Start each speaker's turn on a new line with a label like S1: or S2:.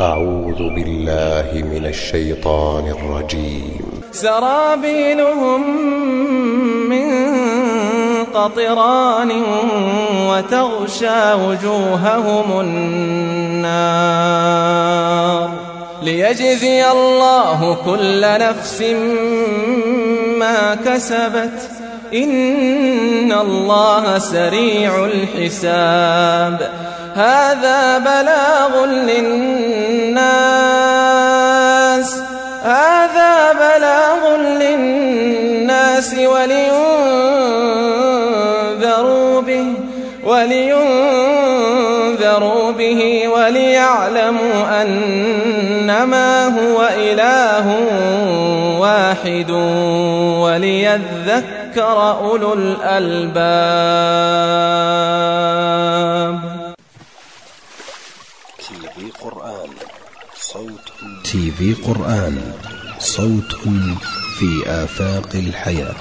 S1: أعوذ بالله من الشيطان الرجيم.
S2: سرابيلهم من قطران وتغشى وجوههم النار. ليجزي الله كل نفس ما كسبت. إن الله سريع الحساب. هذا بلاغ للناس للناس ولينذروا به ولينذروا به وليعلموا أنما هو إله واحد وليذكر أولو الألباب.
S1: تي في قرآن صوت
S3: تي في قرآن. صوت في آفاق الحياة.